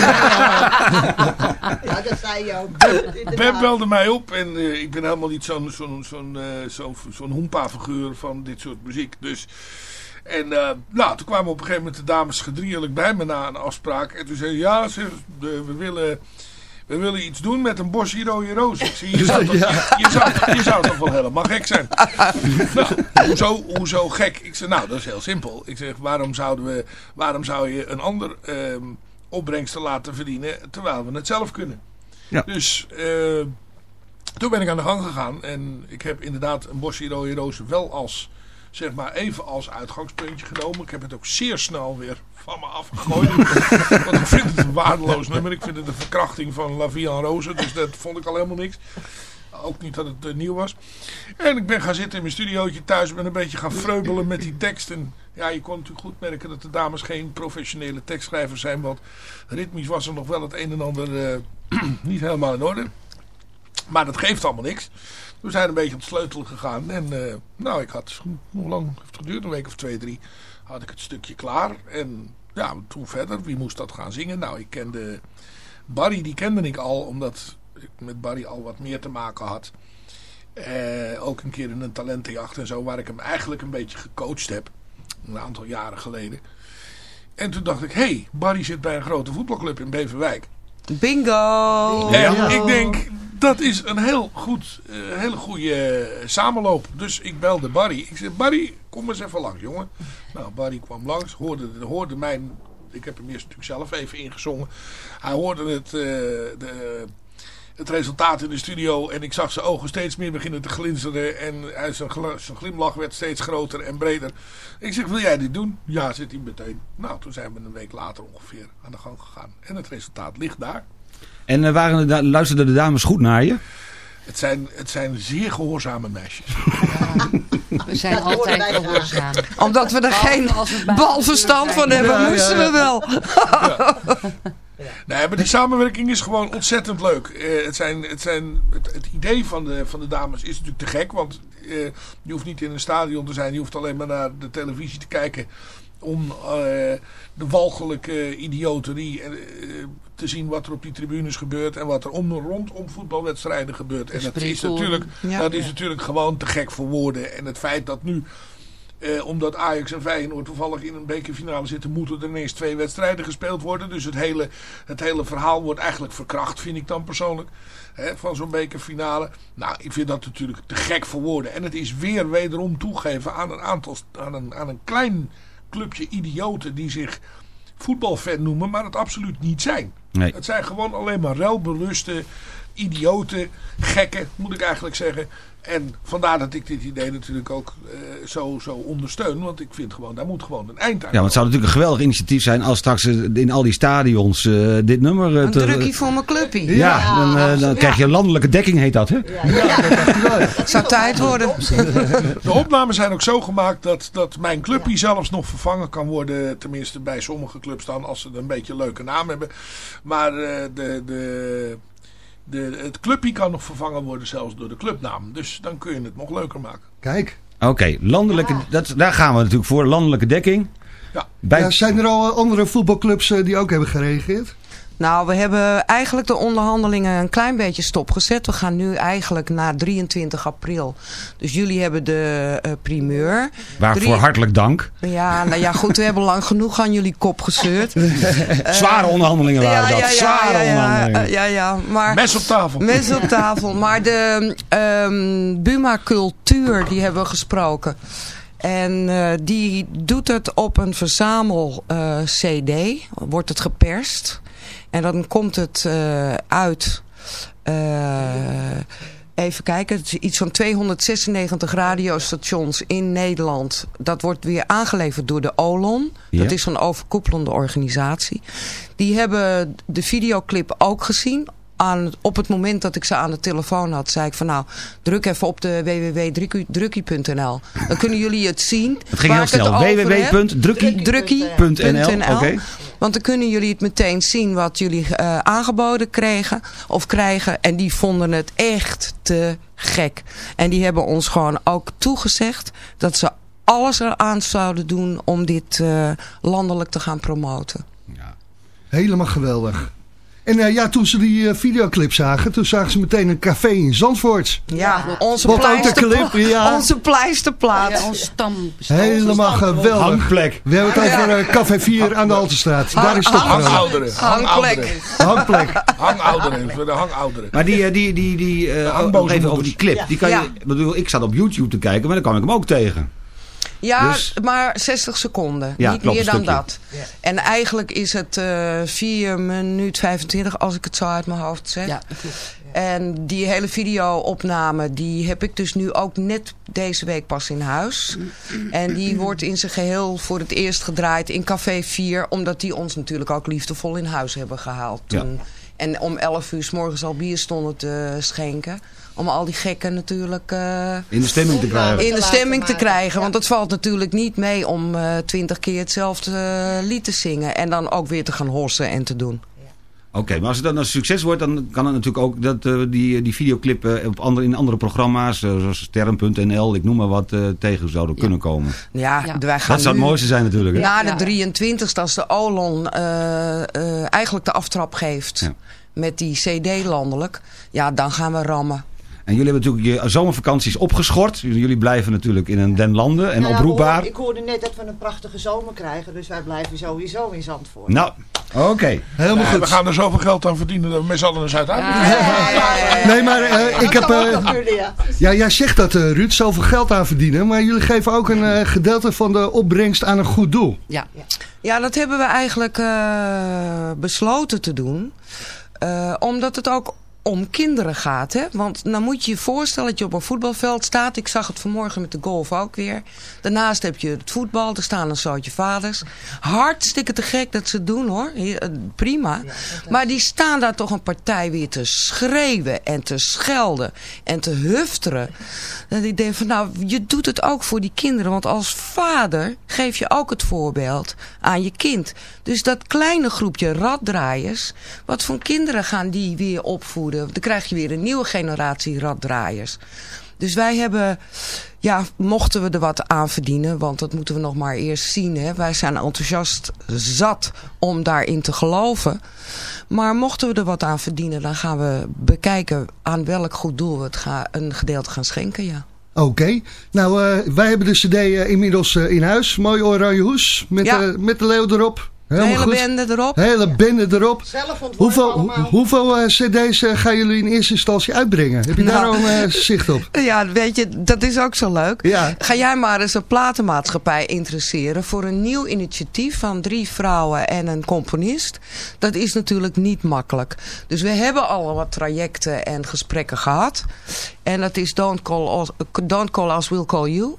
[SPEAKER 7] Ja, dat zei je ook.
[SPEAKER 13] Belde mij op en eh, ik ben helemaal niet zo'n zo'n zo'n eh, zo'n zo'n hoempa-figuur van dit soort muziek. Dus, en eh, nou, toen kwamen op een gegeven moment de dames gedrieënlijk bij me na een afspraak. En toen zeiden ze, ja, ze, we, willen, we willen iets doen met een bosje rode rozen. Ik zei, je, zou toch, je, je zou, je zou toch wel helemaal gek zijn. nou, hoezo, hoezo gek? Ik zei, nou, dat is heel simpel. Ik zeg, waarom, zouden we, waarom zou je een ander ehm opbrengsten laten verdienen terwijl we het zelf kunnen?
[SPEAKER 4] Ja.
[SPEAKER 13] Dus eh, toen ben ik aan de gang gegaan en ik heb inderdaad een bosje rode rozen wel als, zeg maar, even als uitgangspuntje genomen. Ik heb het ook zeer snel weer van me afgegooid. want ik vind het een waardeloos nummer. Ik vind het een verkrachting van La Vie en Rose. Dus dat vond ik al helemaal niks. Ook niet dat het eh, nieuw was. En ik ben gaan zitten in mijn studiootje thuis. Ben een beetje gaan vreubelen met die tekst. En ja, je kon natuurlijk goed merken dat de dames geen professionele tekstschrijvers zijn. Want ritmisch was er nog wel het een en ander eh, niet helemaal in orde. Maar dat geeft allemaal niks. We zijn een beetje aan het sleutelen gegaan. En eh, nou, ik had, hoe lang heeft het geduurd? Een week of twee, drie. Had ik het stukje klaar. En ja, toen verder. Wie moest dat gaan zingen? Nou, ik kende Barry, die kende ik al. Omdat ik met Barry al wat meer te maken had. Eh, ook een keer in een talentenjacht en zo. Waar ik hem eigenlijk een beetje gecoacht heb. Een aantal jaren geleden. En toen dacht ik, hé, hey, Barry zit bij een grote voetbalclub in Beverwijk.
[SPEAKER 11] Bingo!
[SPEAKER 13] Ja, ik denk, dat is een heel goed, eh, hele goede samenloop. Dus ik belde Barry. Ik zei, Barry, kom eens even langs, jongen. Nou, Barry kwam langs, hoorde, hoorde mijn... Ik heb hem eerst natuurlijk zelf even ingezongen. Hij hoorde het, eh, de, het resultaat in de studio. En ik zag zijn ogen steeds meer beginnen te glinsteren. En hij- zijn, zijn glimlach werd steeds groter en breder. Ik zeg, wil jij dit doen? Ja, zit hij meteen. Nou, toen zijn we een week later ongeveer aan de gang gegaan. En het resultaat ligt daar.
[SPEAKER 4] En eh, waren de, da- luisterden de dames goed naar je?
[SPEAKER 13] Het zijn, het zijn zeer gehoorzame meisjes.
[SPEAKER 12] We zijn altijd gehoorzaam.
[SPEAKER 11] Omdat we er geen balverstand van hebben,
[SPEAKER 13] Ja, ja,
[SPEAKER 11] moesten
[SPEAKER 13] ja.
[SPEAKER 11] we wel.
[SPEAKER 13] Nee, maar die samenwerking is gewoon ontzettend leuk. Eh, het, zijn, het, zijn, het, het idee van de, van de dames is natuurlijk te gek. Want eh, je hoeft niet in een stadion te zijn. Je hoeft alleen maar naar de televisie te kijken. Om eh, de walgelijke idioterie te zien wat er op die tribunes gebeurt. En wat er om, rondom voetbalwedstrijden gebeurt. En dat is, natuurlijk,
[SPEAKER 11] Ja.
[SPEAKER 13] dat is natuurlijk gewoon te gek voor woorden. En het feit dat nu... Eh, omdat Ajax en Feyenoord toevallig in een bekerfinale zitten, moeten er ineens twee wedstrijden gespeeld worden. Dus het hele, het hele verhaal wordt eigenlijk verkracht, vind ik dan persoonlijk. Hè, van zo'n bekerfinale. Nou, ik vind dat natuurlijk te gek voor woorden. En het is weer wederom toegeven aan een aantal, aan een, aan een klein clubje idioten die zich voetbalfan noemen, maar het absoluut niet zijn.
[SPEAKER 4] Nee.
[SPEAKER 13] Het zijn gewoon alleen maar relbeluste, idioten, gekken, moet ik eigenlijk zeggen. En vandaar dat ik dit idee natuurlijk ook eh, zo, zo ondersteun. Want ik vind gewoon, daar moet gewoon een eind aan
[SPEAKER 4] Ja, want het zou natuurlijk een geweldig initiatief zijn als straks in al die stadions eh, dit nummer... eh,
[SPEAKER 11] Een
[SPEAKER 4] te-
[SPEAKER 11] drukkie voor mijn clubpie.
[SPEAKER 4] Ja, dan, eh, dan krijg je landelijke dekking, heet dat, hè?
[SPEAKER 11] Het zou tijd worden.
[SPEAKER 13] De opnames zijn ook zo gemaakt dat, dat mijn clubje zelfs nog vervangen kan worden. Tenminste bij sommige clubs dan, als ze een beetje een leuke naam hebben. Maar eh, de, de, de, het clubje kan nog vervangen worden zelfs door de clubnaam. Dus dan kun je het nog leuker maken.
[SPEAKER 3] Kijk.
[SPEAKER 4] Oké, landelijke, dat, daar gaan we natuurlijk voor, landelijke dekking.
[SPEAKER 13] Ja.
[SPEAKER 4] Bij,
[SPEAKER 3] Ja, zijn er al andere voetbalclubs eh, die ook hebben gereageerd?
[SPEAKER 11] Nou, we hebben eigenlijk de onderhandelingen een klein beetje stopgezet. We gaan nu eigenlijk naar 23 april. Dus jullie hebben de eh, primeur.
[SPEAKER 4] waarvoor
[SPEAKER 11] Drie-
[SPEAKER 4] hartelijk dank.
[SPEAKER 11] Ja, nou ja, goed, we hebben lang genoeg aan jullie kop gezeurd.
[SPEAKER 4] Zware onderhandelingen waren dat, zware
[SPEAKER 11] ja, ja,
[SPEAKER 4] onderhandelingen.
[SPEAKER 11] ja, ja, maar...
[SPEAKER 13] Mes op tafel.
[SPEAKER 11] Mes op tafel. Maar de ehm, Buma Cultuur, die hebben we gesproken. En eh, die doet het op een verzamel eh, CD. Wordt het geperst. En dan komt het eh, uit... even kijken, het is iets van 296 radiostations in Nederland. Dat wordt weer aangeleverd door de OLON.
[SPEAKER 4] Ja.
[SPEAKER 11] Dat is een overkoepelende organisatie. Die hebben de videoclip ook gezien. Aan, op het moment dat ik ze aan de telefoon had, zei ik van nou, druk even op de www.drukkie.nl. Dan kunnen jullie het zien.
[SPEAKER 4] Het ging heel snel. www.drukkie.nl.
[SPEAKER 11] Want dan kunnen jullie het meteen zien wat jullie eh, aangeboden kregen of krijgen. En die vonden het echt te gek. En die hebben ons gewoon ook toegezegd dat ze alles eraan zouden doen om dit eh, landelijk te gaan promoten.
[SPEAKER 3] Helemaal geweldig. En eh, ja, toen ze die eh, videoclip zagen, toen zagen ze meteen een café in Zandvoort.
[SPEAKER 11] Ja, onze
[SPEAKER 3] Wat ook de
[SPEAKER 11] pleisterpla-
[SPEAKER 3] clip, ja.
[SPEAKER 11] Onze pleisterplaat.
[SPEAKER 12] Ja, ons stam.
[SPEAKER 3] Helemaal geweldig.
[SPEAKER 4] Hangplek.
[SPEAKER 3] We hebben het over eh, Café 4 aan de Haltestraat. Daar is het.
[SPEAKER 13] Hangouderen.
[SPEAKER 11] Hangplek.
[SPEAKER 3] Hangplek.
[SPEAKER 13] Hangouderen. Voor de hangouderen.
[SPEAKER 4] Maar die, die, die, die eh, nog even over die clip. Die kan
[SPEAKER 11] Ja.
[SPEAKER 4] je, ik bedoel, ik zat op YouTube te kijken, maar dan kwam ik hem ook tegen.
[SPEAKER 11] Ja,
[SPEAKER 4] Dus-
[SPEAKER 11] maar 60 seconden.
[SPEAKER 4] Ja,
[SPEAKER 11] niet meer dan dat. En eigenlijk is het eh 4 minuut 25 als ik het zo uit mijn hoofd zeg.
[SPEAKER 12] Ja, klopt.
[SPEAKER 11] En die hele video-opname, die heb ik dus nu ook net deze week pas in huis. En die wordt in zijn geheel voor het eerst gedraaid in Café 4. Omdat die ons natuurlijk ook liefdevol in huis hebben gehaald toen. En om 11 uur s morgens al bier stonden te schenken. Om al die gekken natuurlijk eh,
[SPEAKER 4] In de stemming te krijgen.
[SPEAKER 11] in de stemming te krijgen. Want het valt natuurlijk niet mee om eh, twintig keer hetzelfde eh, lied te zingen. En dan ook weer te gaan hossen en te doen.
[SPEAKER 4] Oké, maar als het dan een succes wordt, dan kan het natuurlijk ook dat die, die videoclip eh, op andere, in andere programma's, eh, zoals Sterren.nl, ik noem maar wat, eh, tegen zouden kunnen komen.
[SPEAKER 11] Ja,
[SPEAKER 12] Ja.
[SPEAKER 11] wij gaan
[SPEAKER 4] Dat zou het
[SPEAKER 11] nu-
[SPEAKER 4] mooiste zijn natuurlijk. Hè?
[SPEAKER 11] Na de
[SPEAKER 12] Ja.
[SPEAKER 11] 23e, als de Olon eh, eh, eigenlijk de aftrap geeft
[SPEAKER 4] Ja.
[SPEAKER 11] met die CD landelijk, ja, dan gaan we rammen.
[SPEAKER 4] En jullie hebben natuurlijk je zomervakanties opgeschort. Jullie blijven natuurlijk in een den landen en
[SPEAKER 7] Nou ja,
[SPEAKER 4] oproepbaar.
[SPEAKER 7] hoor, ik hoorde net dat we een prachtige zomer krijgen, dus wij blijven sowieso in Zandvoort.
[SPEAKER 4] Nou, oké.
[SPEAKER 3] Helemaal
[SPEAKER 13] Ja,
[SPEAKER 3] goed.
[SPEAKER 13] we gaan er zoveel geld aan verdienen dat we met z'n allen naar Zuid-Afrika gaan.
[SPEAKER 3] Nee, maar eh, ik heb... Eh,
[SPEAKER 7] jullie, ja.
[SPEAKER 3] ja, jij zegt dat, eh, Ruud, zoveel geld aan verdienen. Maar jullie geven ook een eh, gedeelte van de opbrengst aan een goed doel.
[SPEAKER 12] Ja.
[SPEAKER 11] Ja, dat hebben we eigenlijk eh, besloten te doen. Eh, omdat het ook om kinderen gaat. Hè? Want dan moet je je voorstellen dat je op een voetbalveld staat. Ik zag het vanmorgen met de golf ook weer. Daarnaast heb je het voetbal. Er staan een zootje vaders. Hartstikke te gek dat ze het doen hoor. Eh, Prima. Maar die staan daar toch een partij weer te schreeuwen en te schelden en te hufteren. Dat ik denk van nou, je doet het ook voor die kinderen. Want als vader geef je ook het voorbeeld aan je kind. Dus dat kleine groepje raddraaiers. Wat voor kinderen gaan die weer opvoeden? Dan krijg je weer een nieuwe generatie raddraaiers. Dus wij hebben, ja, mochten we er wat aan verdienen, want dat moeten we nog maar eerst zien. Hè. Wij zijn enthousiast zat om daarin te geloven. Maar mochten we er wat aan verdienen, dan gaan we bekijken aan welk goed doel we het gaan, een gedeelte gaan schenken, ja.
[SPEAKER 3] Oké, nou eh, wij hebben de cd eh, inmiddels eh, in huis. Mooi oranje hoes met,
[SPEAKER 11] Ja.
[SPEAKER 3] eh, met de leeuw erop.
[SPEAKER 11] De
[SPEAKER 3] Helemaal
[SPEAKER 11] hele
[SPEAKER 3] goed.
[SPEAKER 11] bende erop.
[SPEAKER 3] Hele bende erop.
[SPEAKER 7] Zelf
[SPEAKER 3] Hoeveel,
[SPEAKER 7] allemaal.
[SPEAKER 3] hoeveel eh, cd's eh, gaan jullie in eerste instantie uitbrengen? Heb je daar al
[SPEAKER 11] Nou.
[SPEAKER 3] een eh, zicht op?
[SPEAKER 11] Ja, weet je, dat is ook zo leuk.
[SPEAKER 3] Ja.
[SPEAKER 11] Ga jij maar eens een platenmaatschappij interesseren voor een nieuw initiatief van drie vrouwen en een componist. Dat is natuurlijk niet makkelijk. Dus we hebben al wat trajecten en gesprekken gehad. En dat is Don't Call Us, Don't Call Us We'll Call You.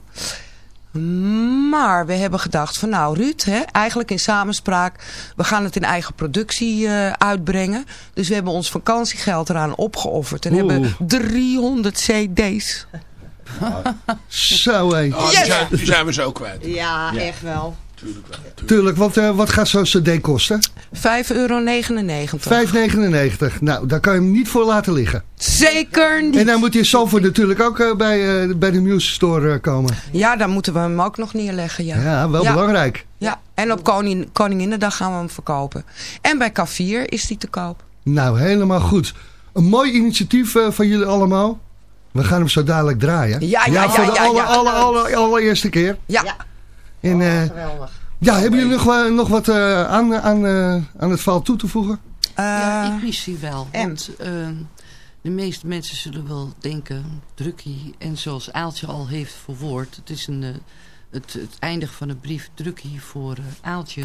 [SPEAKER 11] Maar we hebben gedacht van nou Ruud, hè, eigenlijk in samenspraak, we gaan het in eigen productie eh, uitbrengen. Dus we hebben ons vakantiegeld eraan opgeofferd en
[SPEAKER 3] Oeh.
[SPEAKER 11] hebben 300 cd's.
[SPEAKER 3] Zo hé.
[SPEAKER 13] Oh, die, zijn, die zijn we zo kwijt.
[SPEAKER 7] Ja, echt wel.
[SPEAKER 13] Tuurlijk wel. tuurlijk.
[SPEAKER 3] Tuurlijk, want eh, wat gaat zo'n cd kosten?
[SPEAKER 11] 5,99 euro.
[SPEAKER 3] 5,99. Nou, daar kan je hem niet voor laten liggen.
[SPEAKER 11] Zeker niet.
[SPEAKER 3] En dan moet je Zalvoort natuurlijk ook eh, bij, eh, bij de Music Store eh, komen.
[SPEAKER 11] Ja, dan moeten we hem ook nog neerleggen. Ja,
[SPEAKER 3] Ja, wel
[SPEAKER 11] Ja.
[SPEAKER 3] belangrijk.
[SPEAKER 11] Ja, en op Koning, Koninginnedag gaan we hem verkopen. En bij K4 is die te koop.
[SPEAKER 3] Nou, helemaal goed. Een mooi initiatief eh, van jullie allemaal. We gaan hem zo dadelijk draaien.
[SPEAKER 11] Ja, ja, ja,
[SPEAKER 3] voor de
[SPEAKER 11] ja,
[SPEAKER 3] aller,
[SPEAKER 11] ja.
[SPEAKER 3] aller, aller, allereerste keer.
[SPEAKER 11] Ja,
[SPEAKER 7] Ja.
[SPEAKER 3] En, eh,
[SPEAKER 7] Geweldig.
[SPEAKER 3] ja, hebben jullie nog, wel- nog wat eh, aan, aan, eh, aan het verhaal toe te voegen?
[SPEAKER 12] Ja,
[SPEAKER 11] Eh,
[SPEAKER 12] ik missie wel.
[SPEAKER 11] en?
[SPEAKER 12] Want ehm, de meeste mensen zullen wel denken, drukkie, en zoals Aaltje al heeft verwoord, het is een, eh, het, het eindig van een brief drukkie voor eh, Aaltje.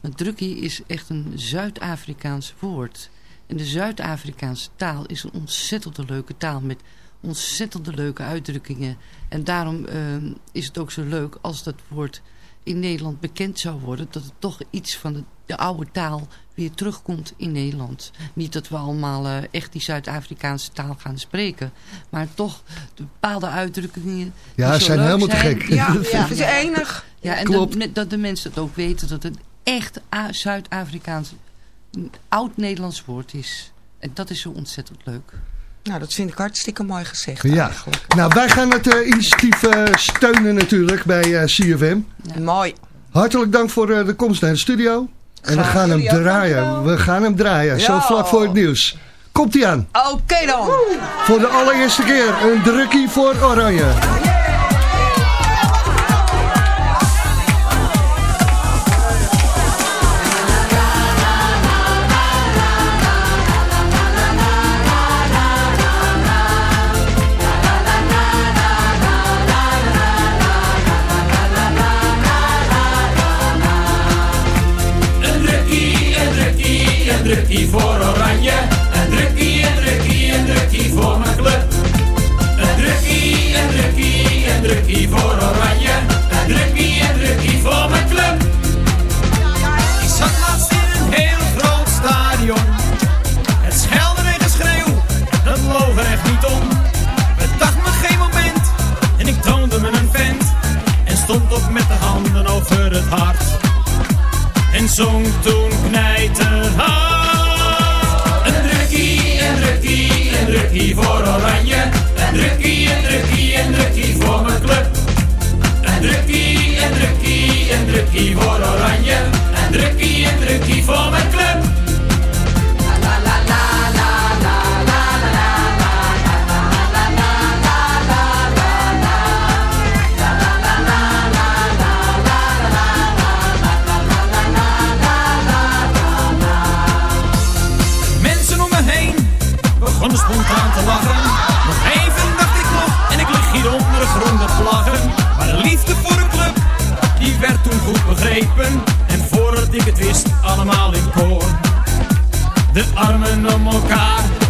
[SPEAKER 12] Maar drukkie is echt een Zuid-Afrikaans woord. En de Zuid-Afrikaanse taal is een ontzettend leuke taal met ontzettend leuke uitdrukkingen. En daarom ehm, is het ook zo leuk als dat woord in Nederland bekend zou worden, dat het toch iets van de, de oude taal weer terugkomt in Nederland. Niet dat we allemaal eh, echt die Zuid-Afrikaanse taal gaan spreken, maar toch de bepaalde uitdrukkingen
[SPEAKER 3] Ja,
[SPEAKER 12] die zo
[SPEAKER 3] zijn helemaal te gek.
[SPEAKER 11] ja,
[SPEAKER 7] Ja.
[SPEAKER 11] het is enig.
[SPEAKER 12] Ja, en
[SPEAKER 3] Klopt.
[SPEAKER 12] dat, dat de mensen het ook weten dat het echt Zuid-Afrikaans, een oud-Nederlands woord is. En dat is zo ontzettend leuk.
[SPEAKER 11] Nou, dat vind ik hartstikke mooi gezegd
[SPEAKER 3] Ja.
[SPEAKER 11] eigenlijk.
[SPEAKER 3] Nou, wij gaan het eh, initiatief eh, steunen natuurlijk bij eh, CFM.
[SPEAKER 11] Mooi.
[SPEAKER 3] Hartelijk dank voor de komst naar de studio. En we gaan hem draaien. We gaan hem draaien. Zo vlak voor het nieuws. Komt hij aan.
[SPEAKER 11] Oké dan.
[SPEAKER 3] Voor de allereerste keer een drukkie voor Oranje.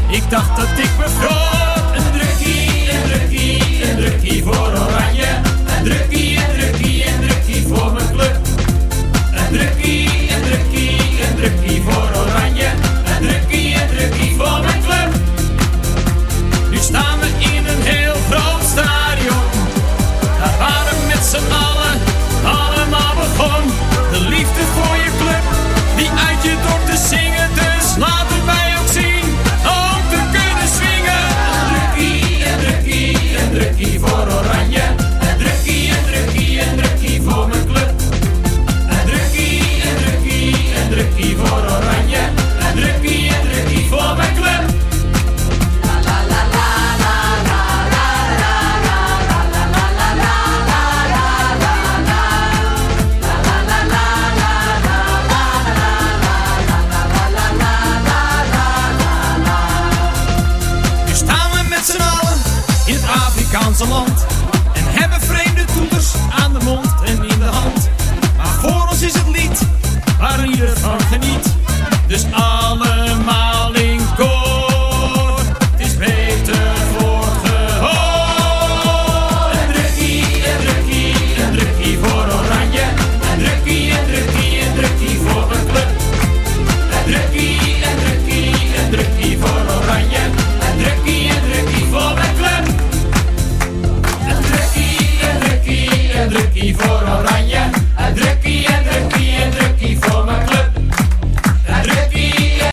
[SPEAKER 8] Ik dacht
[SPEAKER 14] dat ik me